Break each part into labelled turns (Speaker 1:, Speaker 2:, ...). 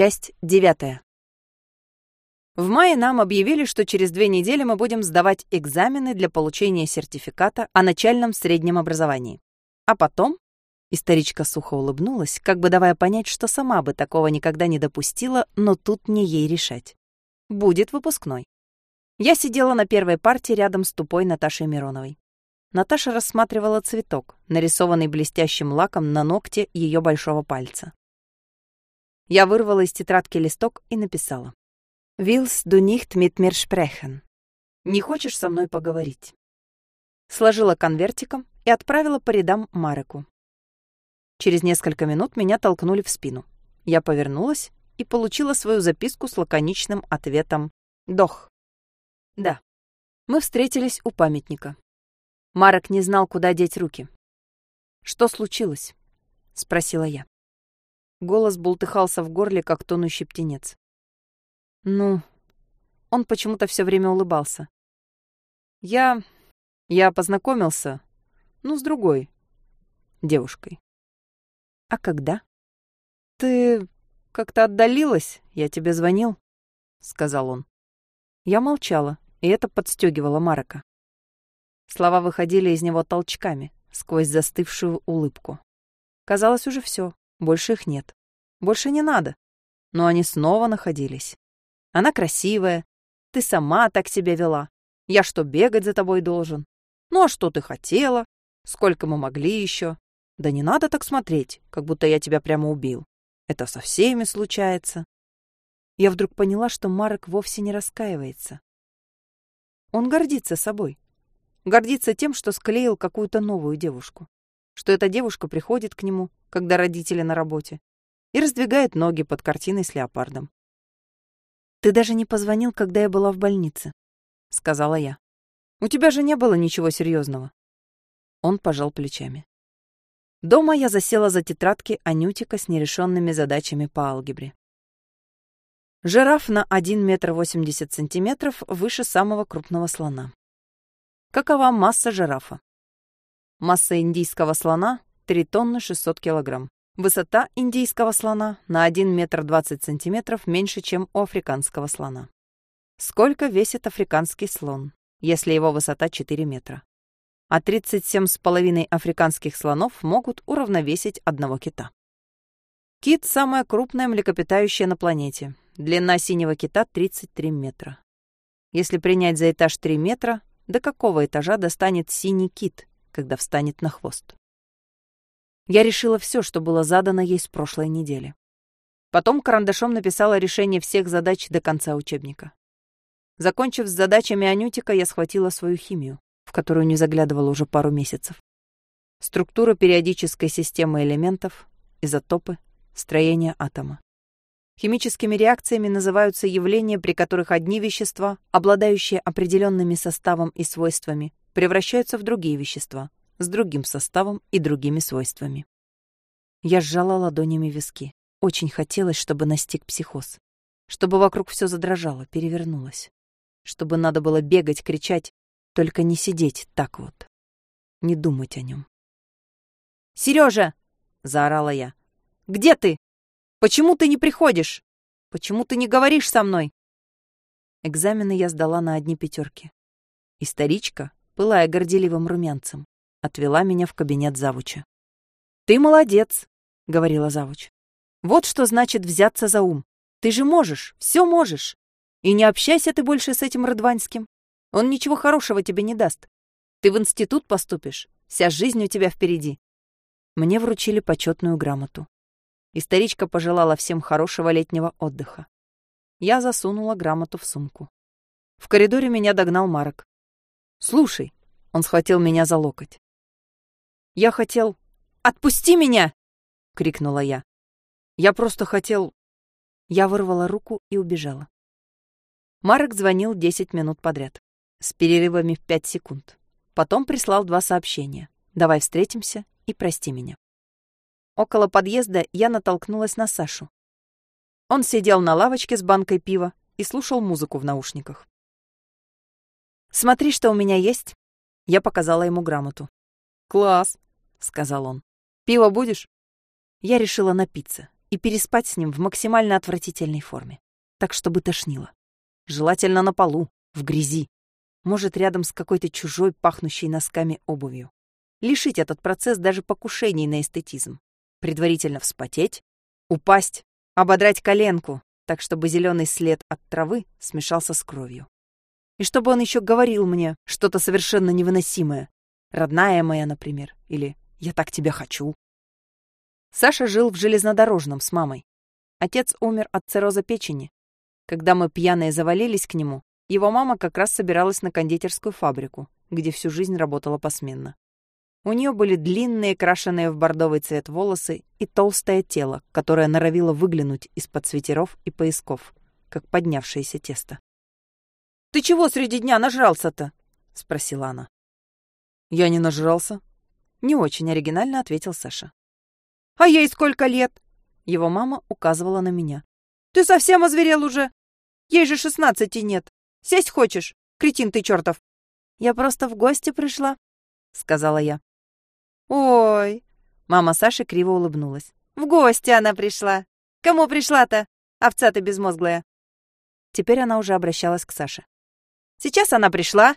Speaker 1: Часть девятая. В мае нам объявили, что через две недели мы будем сдавать экзамены для получения сертификата о начальном среднем образовании. А потом... Историчка сухо улыбнулась, как бы давая понять, что сама бы такого никогда не допустила, но тут не ей решать. Будет выпускной. Я сидела на первой партии рядом с тупой Наташей Мироновой. Наташа рассматривала цветок, нарисованный блестящим лаком на ногте ее большого пальца. Я вырвала из тетрадки листок и написала. «Willst du nicht mit mir sprechen?» «Не хочешь со мной поговорить?» Сложила конвертиком и отправила по рядам Мареку. Через несколько минут меня толкнули в спину. Я повернулась и получила свою записку с лаконичным ответом «Дох». Да, мы встретились у памятника. Марек не знал, куда деть руки. «Что случилось?» — спросила я. Голос бултыхался в горле, как тонущий птенец. «Ну...» Он почему-то все время улыбался. «Я... я познакомился, ну, с другой девушкой». «А когда?» «Ты как-то отдалилась, я тебе звонил», — сказал он. Я молчала, и это подстегивало Марека. Слова выходили из него толчками, сквозь застывшую улыбку. Казалось, уже все, больше их нет. Больше не надо. Но они снова находились. Она красивая. Ты сама так себя вела. Я что, бегать за тобой должен? Ну а что ты хотела? Сколько мы могли еще? Да не надо так смотреть, как будто я тебя прямо убил. Это со всеми случается. Я вдруг поняла, что Марек вовсе не раскаивается. Он гордится собой. Гордится тем, что склеил какую-то новую девушку. Что эта девушка приходит к нему, когда родители на работе, и раздвигает ноги под картиной с леопардом. «Ты даже не позвонил, когда я была в больнице», — сказала я. «У тебя же не было ничего серьезного. Он пожал плечами. Дома я засела за тетрадки Анютика с нерешенными задачами по алгебре. Жираф на 1 метр 80 сантиметров выше самого крупного слона. Какова масса жирафа? Масса индийского слона — 3 тонны 600 килограмм. Высота индийского слона на 1 метр 20 сантиметров меньше, чем у африканского слона. Сколько весит африканский слон, если его высота 4 метра? А 37,5 африканских слонов могут уравновесить одного кита. Кит – самое крупное млекопитающее на планете. Длина синего кита – 33 метра. Если принять за этаж 3 метра, до какого этажа достанет синий кит, когда встанет на хвост? Я решила все, что было задано ей с прошлой недели. Потом карандашом написала решение всех задач до конца учебника. Закончив с задачами Анютика, я схватила свою химию, в которую не заглядывала уже пару месяцев. Структура периодической системы элементов, изотопы, строение атома. Химическими реакциями называются явления, при которых одни вещества, обладающие определенными составом и свойствами, превращаются в другие вещества с другим составом и другими свойствами. Я сжала ладонями виски. Очень хотелось, чтобы настиг психоз. Чтобы вокруг все задрожало, перевернулось. Чтобы надо было бегать, кричать, только не сидеть так вот. Не думать о нем. «Сережа!» — заорала я. «Где ты?» Почему ты не приходишь? Почему ты не говоришь со мной?» Экзамены я сдала на одни пятерки. Историчка, пылая горделивым румянцем, отвела меня в кабинет завуча. «Ты молодец», — говорила завуч. «Вот что значит взяться за ум. Ты же можешь, все можешь. И не общайся ты больше с этим Радванским. Он ничего хорошего тебе не даст. Ты в институт поступишь, вся жизнь у тебя впереди». Мне вручили почетную грамоту. Историчка пожелала всем хорошего летнего отдыха. Я засунула грамоту в сумку. В коридоре меня догнал Марок. «Слушай», — он схватил меня за локоть. «Я хотел...» «Отпусти меня!» — крикнула я. «Я просто хотел...» Я вырвала руку и убежала. Марок звонил 10 минут подряд, с перерывами в 5 секунд. Потом прислал два сообщения. «Давай встретимся» и «Прости меня». Около подъезда я натолкнулась на Сашу. Он сидел на лавочке с банкой пива и слушал музыку в наушниках. «Смотри, что у меня есть». Я показала ему грамоту. «Класс», — сказал он. «Пиво будешь?» Я решила напиться. и переспать с ним в максимально отвратительной форме, так чтобы тошнило. Желательно на полу, в грязи, может, рядом с какой-то чужой, пахнущей носками обувью. Лишить этот процесс даже покушений на эстетизм. Предварительно вспотеть, упасть, ободрать коленку, так чтобы зеленый след от травы смешался с кровью. И чтобы он еще говорил мне что-то совершенно невыносимое. Родная моя, например, или «я так тебя хочу». Саша жил в железнодорожном с мамой. Отец умер от цирроза печени. Когда мы пьяные завалились к нему, его мама как раз собиралась на кондитерскую фабрику, где всю жизнь работала посменно. У нее были длинные, крашеные в бордовый цвет волосы и толстое тело, которое норовило выглянуть из-под свитеров и поясков, как поднявшееся тесто. «Ты чего среди дня нажрался-то?» — спросила она. «Я не нажрался», — не очень оригинально ответил Саша. «А ей сколько лет?» Его мама указывала на меня. «Ты совсем озверел уже? Ей же шестнадцати нет. Сесть хочешь, кретин ты чертов?» «Я просто в гости пришла», — сказала я. «Ой!» — мама Саши криво улыбнулась. «В гости она пришла. Кому пришла-то? Овца ты безмозглая». Теперь она уже обращалась к Саше. «Сейчас она пришла,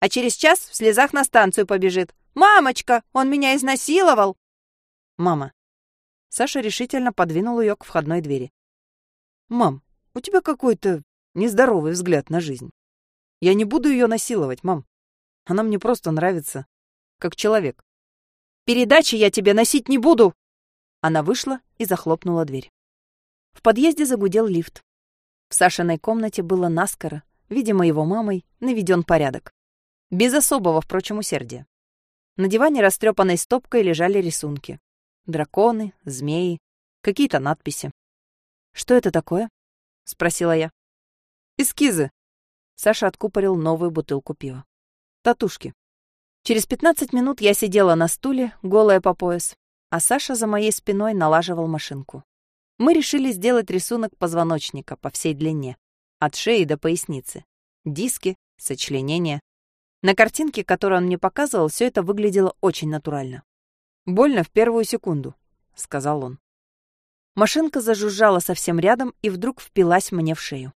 Speaker 1: а через час в слезах на станцию побежит. «Мамочка, он меня изнасиловал!» «Мама». Саша решительно подвинул ее к входной двери. «Мам, у тебя какой-то нездоровый взгляд на жизнь. Я не буду ее насиловать, мам. Она мне просто нравится, как человек. Передачи я тебе носить не буду!» Она вышла и захлопнула дверь. В подъезде загудел лифт. В Сашиной комнате было наскоро, видимо, его мамой, наведен порядок. Без особого, впрочем, усердия. На диване растрепанной стопкой лежали рисунки. Драконы, змеи, какие-то надписи. «Что это такое?» — спросила я. «Эскизы». Саша откупорил новую бутылку пива. «Татушки». Через пятнадцать минут я сидела на стуле, голая по пояс, а Саша за моей спиной налаживал машинку. Мы решили сделать рисунок позвоночника по всей длине, от шеи до поясницы. Диски, сочленения. На картинке, которую он мне показывал, все это выглядело очень натурально. «Больно в первую секунду», — сказал он. Машинка зажужжала совсем рядом и вдруг впилась мне в шею.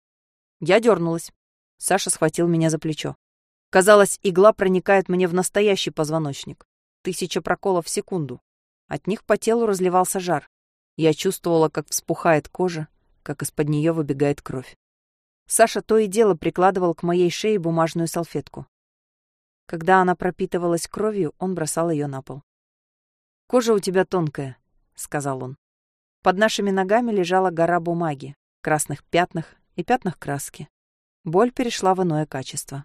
Speaker 1: Я дернулась. Саша схватил меня за плечо. Казалось, игла проникает мне в настоящий позвоночник. Тысяча проколов в секунду. От них по телу разливался жар. Я чувствовала, как вспухает кожа, как из-под нее выбегает кровь. Саша то и дело прикладывал к моей шее бумажную салфетку. Когда она пропитывалась кровью, он бросал ее на пол. «Кожа у тебя тонкая», — сказал он. Под нашими ногами лежала гора бумаги, красных пятнах и пятнах краски. Боль перешла в иное качество.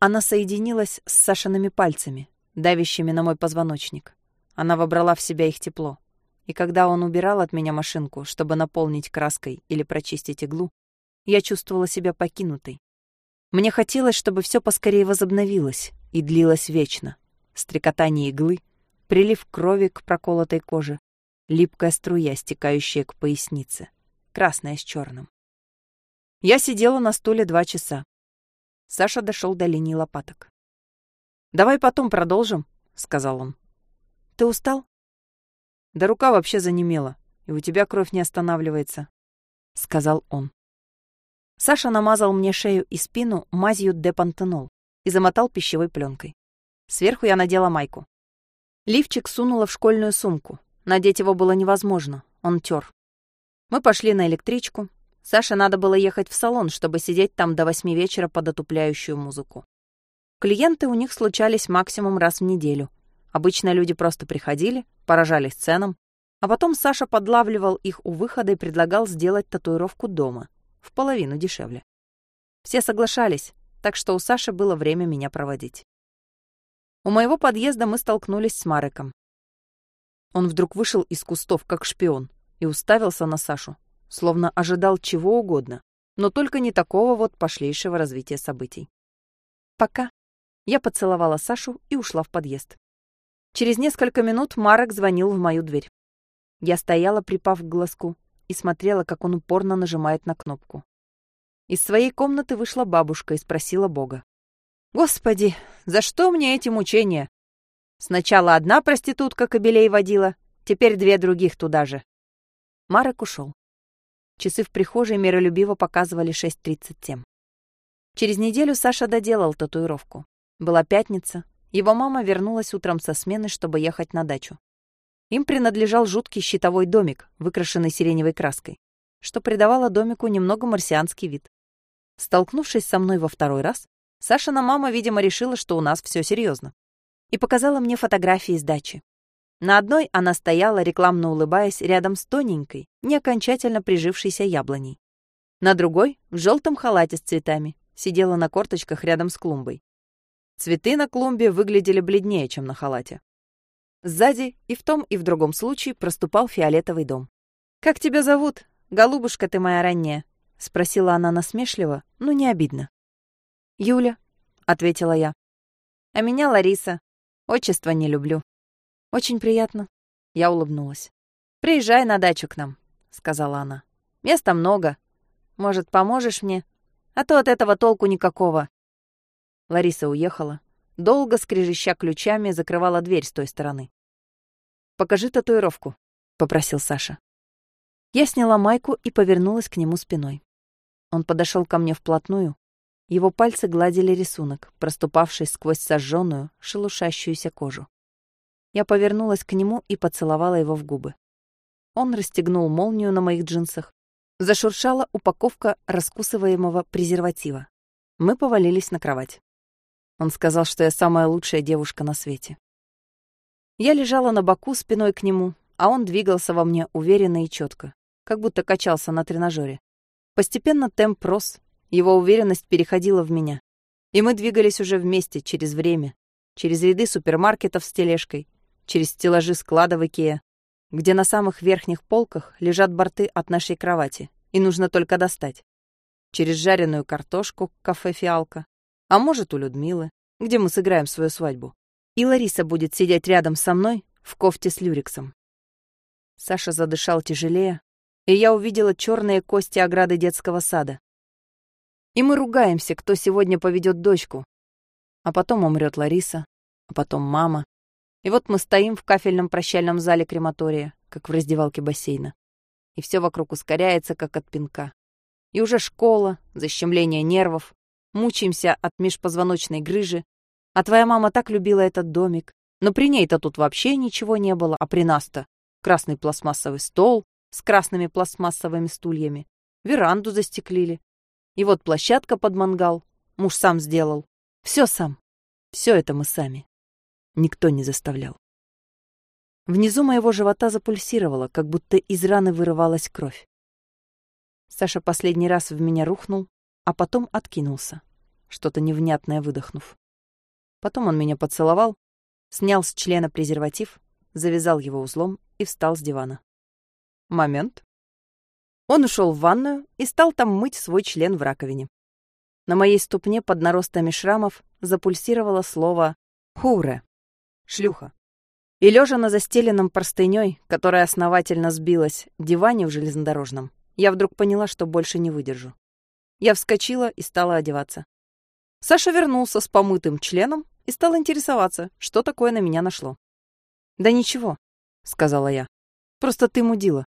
Speaker 1: Она соединилась с Сашиными пальцами, давящими на мой позвоночник. Она вобрала в себя их тепло. И когда он убирал от меня машинку, чтобы наполнить краской или прочистить иглу, я чувствовала себя покинутой. Мне хотелось, чтобы все поскорее возобновилось и длилось вечно. Стрекотание иглы, прилив крови к проколотой коже, липкая струя, стекающая к пояснице, красная с черным. Я сидела на стуле два часа. Саша дошел до линии лопаток. «Давай потом продолжим», — сказал он. «Ты устал?» «Да рука вообще занемела, и у тебя кровь не останавливается», — сказал он. Саша намазал мне шею и спину мазью депантенол и замотал пищевой пленкой. Сверху я надела майку. Лифчик сунула в школьную сумку. Надеть его было невозможно, он тер. Мы пошли на электричку. Саше надо было ехать в салон, чтобы сидеть там до восьми вечера под отупляющую музыку. Клиенты у них случались максимум раз в неделю. Обычно люди просто приходили, поражались ценам, а потом Саша подлавливал их у выхода и предлагал сделать татуировку дома в половину дешевле. Все соглашались, так что у Саши было время меня проводить. У моего подъезда мы столкнулись с Мареком. Он вдруг вышел из кустов, как шпион, и уставился на Сашу, словно ожидал чего угодно, но только не такого вот пошлейшего развития событий. Пока. Я поцеловала Сашу и ушла в подъезд. Через несколько минут Марек звонил в мою дверь. Я стояла, припав к глазку, и смотрела, как он упорно нажимает на кнопку. Из своей комнаты вышла бабушка и спросила Бога. «Господи, за что мне эти мучения? Сначала одна проститутка кобелей водила, теперь две других туда же. Марек ушел. Часы в прихожей миролюбиво показывали 6.37. Через неделю Саша доделал татуировку. Была пятница. Его мама вернулась утром со смены, чтобы ехать на дачу. Им принадлежал жуткий щитовой домик, выкрашенный сиреневой краской, что придавало домику немного марсианский вид. Столкнувшись со мной во второй раз, Сашина мама, видимо, решила, что у нас все серьезно, и показала мне фотографии с дачи. На одной она стояла, рекламно улыбаясь, рядом с тоненькой, не окончательно прижившейся яблоней. На другой, в желтом халате с цветами, сидела на корточках рядом с клумбой. Цветы на клумбе выглядели бледнее, чем на халате. Сзади и в том, и в другом случае проступал фиолетовый дом. «Как тебя зовут, голубушка ты моя ранняя?» — спросила она насмешливо, но не обидно. «Юля», — ответила я. «А меня Лариса. Отчество не люблю». «Очень приятно». Я улыбнулась. «Приезжай на дачу к нам», — сказала она. «Места много. Может, поможешь мне? А то от этого толку никакого». Лариса уехала. Долго, скрежеща ключами, закрывала дверь с той стороны. «Покажи татуировку», — попросил Саша. Я сняла майку и повернулась к нему спиной. Он подошел ко мне вплотную. Его пальцы гладили рисунок, проступавший сквозь сожженную, шелушащуюся кожу. Я повернулась к нему и поцеловала его в губы. Он расстегнул молнию на моих джинсах. Зашуршала упаковка раскусываемого презерватива. Мы повалились на кровать. Он сказал, что я самая лучшая девушка на свете. Я лежала на боку спиной к нему, а он двигался во мне уверенно и четко, как будто качался на тренажере. Постепенно темп рос, его уверенность переходила в меня. И мы двигались уже вместе, через время, через ряды супермаркетов с тележкой, через стеллажи склада в Икеа, где на самых верхних полках лежат борты от нашей кровати, и нужно только достать. Через жареную картошку кафе «Фиалка», а может, у Людмилы, где мы сыграем свою свадьбу. И Лариса будет сидеть рядом со мной в кофте с люрексом. Саша задышал тяжелее, и я увидела черные кости ограды детского сада. И мы ругаемся, кто сегодня поведет дочку. А потом умрет Лариса, а потом мама. И вот мы стоим в кафельном прощальном зале крематория, как в раздевалке бассейна. И все вокруг ускоряется, как от пинка. И уже школа, защемление нервов, мучаемся от межпозвоночной грыжи. А твоя мама так любила этот домик. Но при ней-то тут вообще ничего не было, а при нас-то красный пластмассовый стол, с красными пластмассовыми стульями. Веранду застеклили. И вот площадка под мангал. Муж сам сделал. Все сам. Все это мы сами. Никто не заставлял. Внизу моего живота запульсировало, как будто из раны вырывалась кровь. Саша последний раз в меня рухнул, а потом откинулся, что-то невнятное выдохнув. Потом он меня поцеловал, снял с члена презерватив, завязал его узлом и встал с дивана. Момент. Он ушел в ванную и стал там мыть свой член в раковине. На моей ступне под наростами шрамов запульсировало слово «хуре» — шлюха. И лежа на застеленном простыней, которая основательно сбилась, диване в железнодорожном, я вдруг поняла, что больше не выдержу. Я вскочила и стала одеваться. Саша вернулся с помытым членом и стал интересоваться, что такое на меня нашло. «Да ничего», — сказала я. «Просто ты мудила».